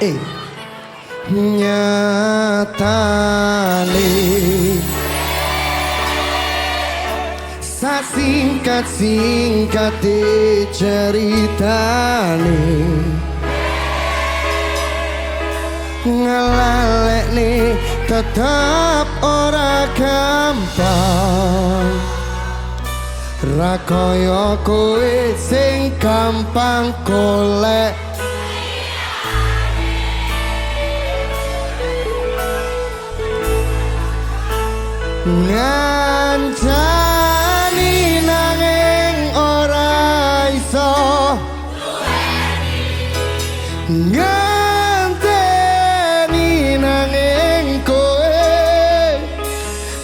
eh. Nyatane. Singkat singkat ceritane. Ngalalek tetap ora gampang. Rakoyo kowe sing gampang golek ngancani nanging ora iso.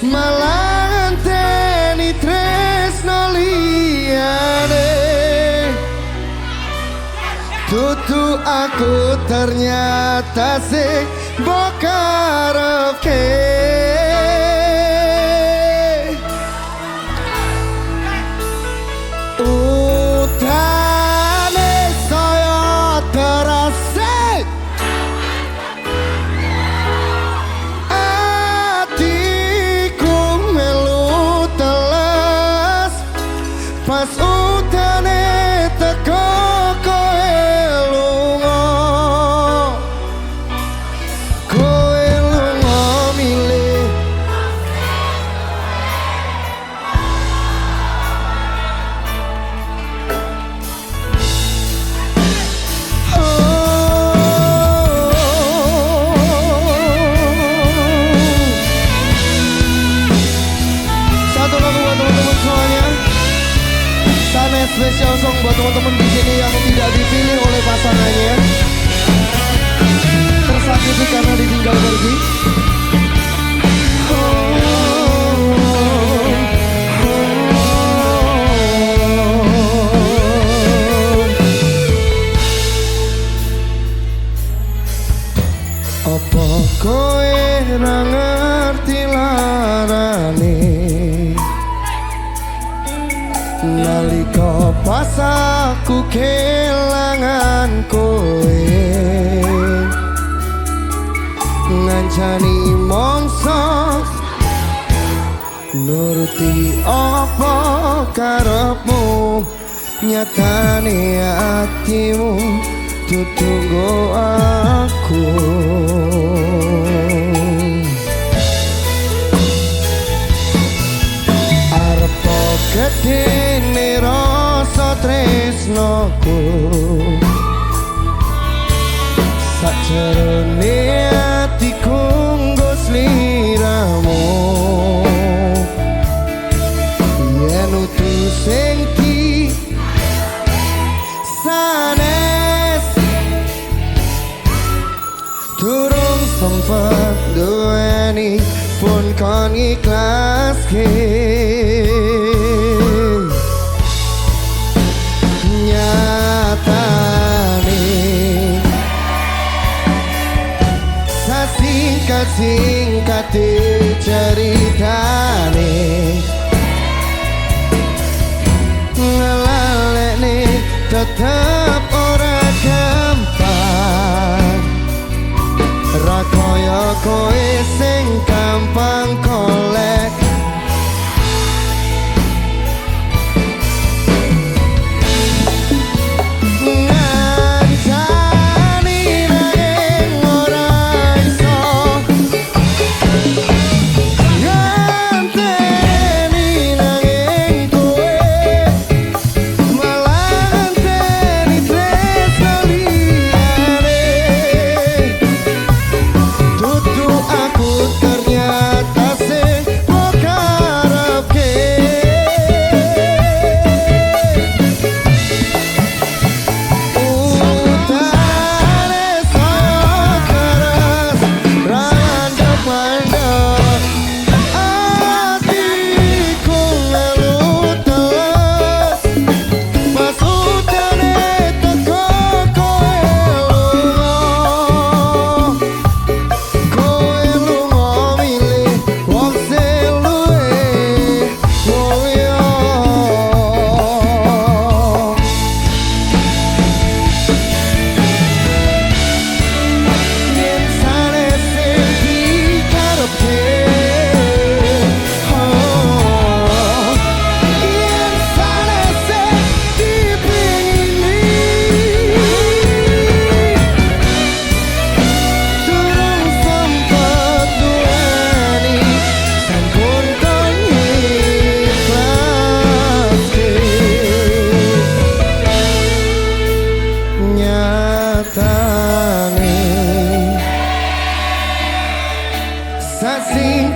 Malah nganteni tresno Tutu aku ternyata Special song buat teman-teman di sini yang tidak dipilih oleh pasangannya. Tersakiti karena ditinggal pergi. Apa kowe ra ngerti larane Nalika pas aku kelangan kowe. Ngancani mongso Nuruti apa karepmu? Nyatane hatimu Tutunggu aku tresnoku. Sakjerone atiku nggo sliramu. Yen utu sing ki sanes. Durung sempet duweni pun kon iklaske ceritane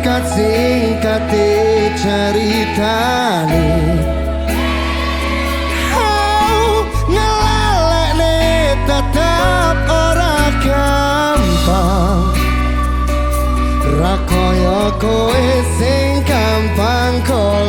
singkat ceritane Oh, ngelalekne tetap ora gampang. Rakoyo kowe sing gampang kok